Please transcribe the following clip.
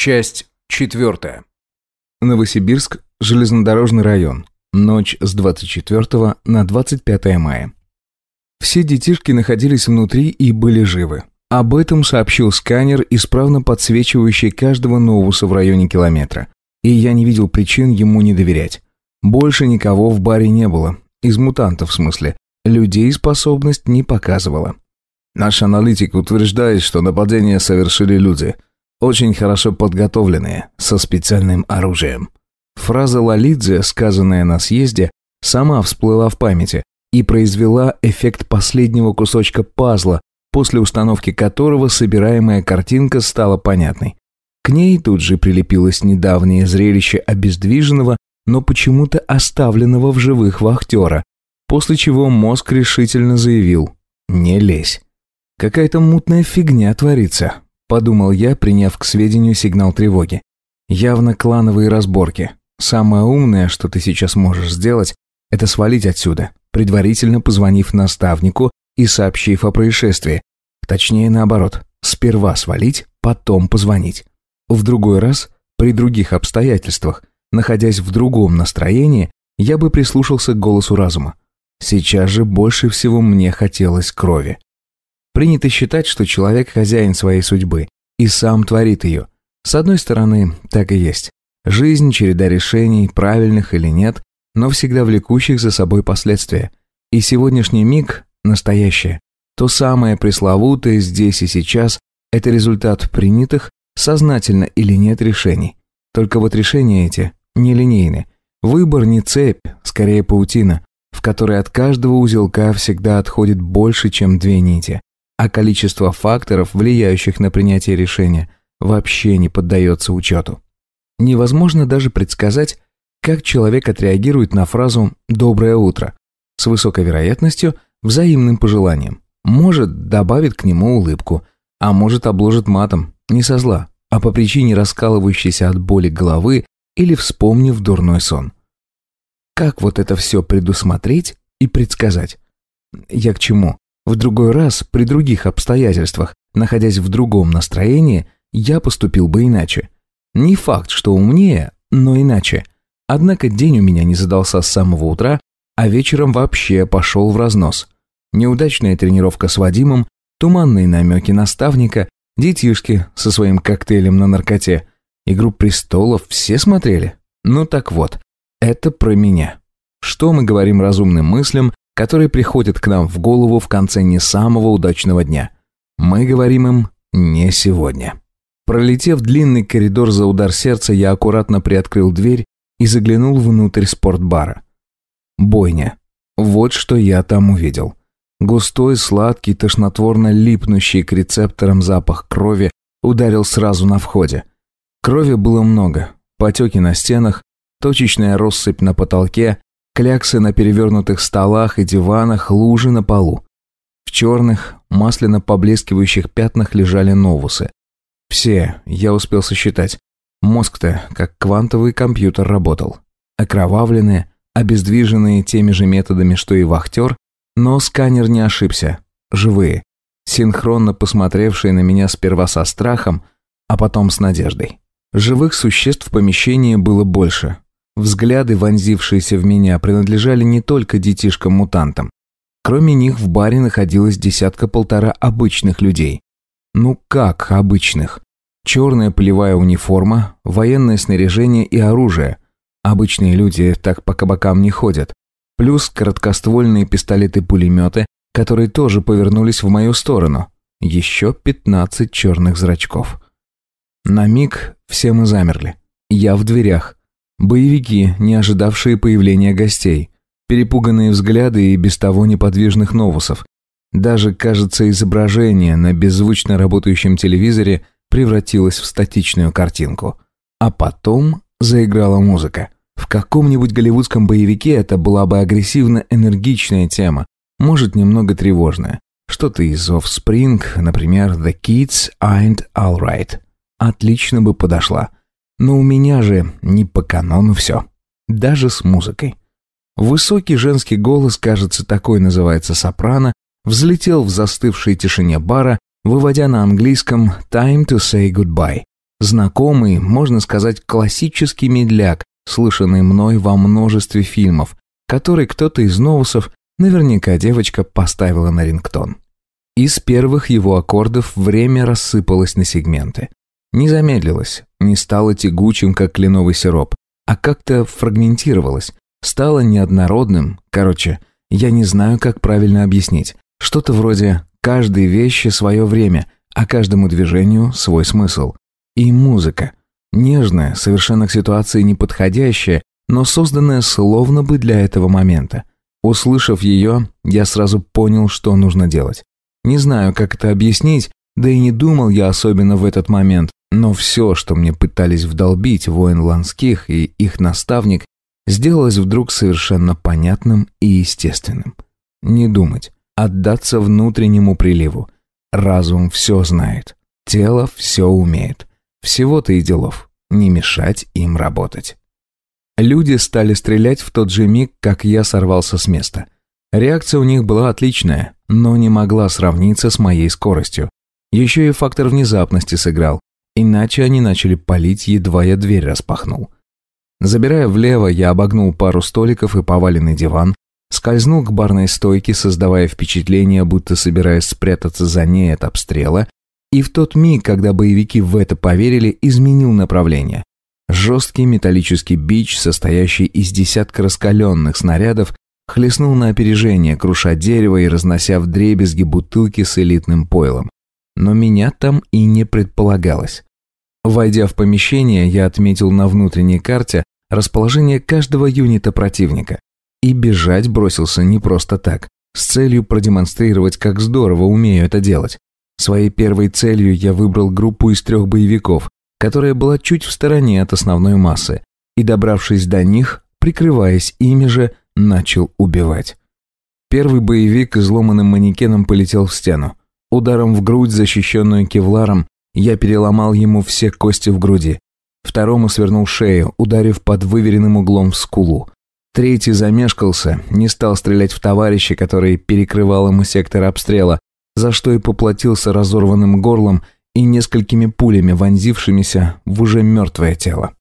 Часть четвертая. Новосибирск, железнодорожный район. Ночь с 24 на 25 мая. Все детишки находились внутри и были живы. Об этом сообщил сканер, исправно подсвечивающий каждого новуса в районе километра. И я не видел причин ему не доверять. Больше никого в баре не было. Из мутантов в смысле. Людей способность не показывала. Наш аналитик утверждает, что нападение совершили люди – очень хорошо подготовленные, со специальным оружием. Фраза Лалидзе, сказанная на съезде, сама всплыла в памяти и произвела эффект последнего кусочка пазла, после установки которого собираемая картинка стала понятной. К ней тут же прилепилось недавнее зрелище обездвиженного, но почему-то оставленного в живых вахтера, после чего мозг решительно заявил «Не лезь». Какая-то мутная фигня творится, Подумал я, приняв к сведению сигнал тревоги. Явно клановые разборки. Самое умное, что ты сейчас можешь сделать, это свалить отсюда, предварительно позвонив наставнику и сообщив о происшествии. Точнее, наоборот. Сперва свалить, потом позвонить. В другой раз, при других обстоятельствах, находясь в другом настроении, я бы прислушался к голосу разума. Сейчас же больше всего мне хотелось крови. Принято считать, что человек хозяин своей судьбы и сам творит ее. С одной стороны, так и есть. Жизнь – череда решений, правильных или нет, но всегда влекущих за собой последствия. И сегодняшний миг – настоящее. То самое пресловутое здесь и сейчас – это результат принятых, сознательно или нет, решений. Только вот решения эти нелинейны. Выбор не цепь, скорее паутина, в которой от каждого узелка всегда отходит больше, чем две нити а количество факторов, влияющих на принятие решения, вообще не поддается учету. Невозможно даже предсказать, как человек отреагирует на фразу «доброе утро» с высокой вероятностью взаимным пожеланием. Может, добавит к нему улыбку, а может, обложит матом, не со зла, а по причине раскалывающейся от боли головы или вспомнив дурной сон. Как вот это все предусмотреть и предсказать? Я к чему? В другой раз, при других обстоятельствах, находясь в другом настроении, я поступил бы иначе. Не факт, что умнее, но иначе. Однако день у меня не задался с самого утра, а вечером вообще пошел в разнос. Неудачная тренировка с Вадимом, туманные намеки наставника, детишки со своим коктейлем на наркоте. «Игру престолов» все смотрели? Ну так вот, это про меня. Что мы говорим разумным мыслям, которые приходят к нам в голову в конце не самого удачного дня. Мы говорим им «не сегодня». Пролетев длинный коридор за удар сердца, я аккуратно приоткрыл дверь и заглянул внутрь спортбара. Бойня. Вот что я там увидел. Густой, сладкий, тошнотворно липнущий к рецепторам запах крови ударил сразу на входе. Крови было много. Потеки на стенах, точечная россыпь на потолке, Кляксы на перевернутых столах и диванах, лужи на полу. В черных, масляно поблескивающих пятнах лежали новусы. Все, я успел сосчитать. Мозг-то, как квантовый компьютер, работал. Окровавленные, обездвиженные теми же методами, что и вахтер, но сканер не ошибся. Живые, синхронно посмотревшие на меня сперва со страхом, а потом с надеждой. Живых существ в помещении было больше, Взгляды, вонзившиеся в меня, принадлежали не только детишкам-мутантам. Кроме них в баре находилось десятка-полтора обычных людей. Ну как обычных? Черная полевая униформа, военное снаряжение и оружие. Обычные люди так по кабакам не ходят. Плюс короткоствольные пистолеты-пулеметы, которые тоже повернулись в мою сторону. Еще пятнадцать черных зрачков. На миг все мы замерли. Я в дверях. Боевики, не ожидавшие появления гостей. Перепуганные взгляды и без того неподвижных новусов. Даже, кажется, изображение на беззвучно работающем телевизоре превратилось в статичную картинку. А потом заиграла музыка. В каком-нибудь голливудском боевике это была бы агрессивно-энергичная тема, может, немного тревожная. Что-то из Offspring, например, The Kids Ain't Alright. Отлично бы подошла. Но у меня же не по канону все. Даже с музыкой. Высокий женский голос, кажется, такой называется сопрано, взлетел в застывшей тишине бара, выводя на английском «Time to say goodbye». Знакомый, можно сказать, классический медляк, слышанный мной во множестве фильмов, который кто-то из новусов, наверняка девочка, поставила на рингтон. Из первых его аккордов время рассыпалось на сегменты. Не замедлилось, не стало тягучим, как кленовый сироп, а как-то фрагментировалось, стало неоднородным, короче, я не знаю, как правильно объяснить. Что-то вроде «каждой вещи свое время», а каждому движению свой смысл. И музыка. Нежная, совершенно к ситуации неподходящая, но созданная словно бы для этого момента. Услышав ее, я сразу понял, что нужно делать. Не знаю, как это объяснить, да и не думал я особенно в этот момент, но все, что мне пытались вдолбить воин Ланских и их наставник, сделалось вдруг совершенно понятным и естественным. Не думать, отдаться внутреннему приливу. Разум все знает, тело все умеет. Всего-то и делов, не мешать им работать. Люди стали стрелять в тот же миг, как я сорвался с места. Реакция у них была отличная, но не могла сравниться с моей скоростью. Еще и фактор внезапности сыграл, иначе они начали палить, едва я дверь распахнул. Забирая влево, я обогнул пару столиков и поваленный диван, скользнул к барной стойке, создавая впечатление, будто собираясь спрятаться за ней от обстрела, и в тот миг, когда боевики в это поверили, изменил направление. Жесткий металлический бич, состоящий из десятка раскаленных снарядов, хлестнул на опережение, круша дерево и разнося вдребезги бутылки с элитным пойлом. Но меня там и не предполагалось. Войдя в помещение, я отметил на внутренней карте расположение каждого юнита противника. И бежать бросился не просто так, с целью продемонстрировать, как здорово умею это делать. Своей первой целью я выбрал группу из трех боевиков, которая была чуть в стороне от основной массы, и, добравшись до них, прикрываясь ими же, начал убивать. Первый боевик изломанным манекеном полетел в стену. Ударом в грудь, защищенную кевларом, я переломал ему все кости в груди. Второму свернул шею, ударив под выверенным углом в скулу. Третий замешкался, не стал стрелять в товарища, который перекрывал ему сектор обстрела, за что и поплатился разорванным горлом и несколькими пулями, вонзившимися в уже мертвое тело.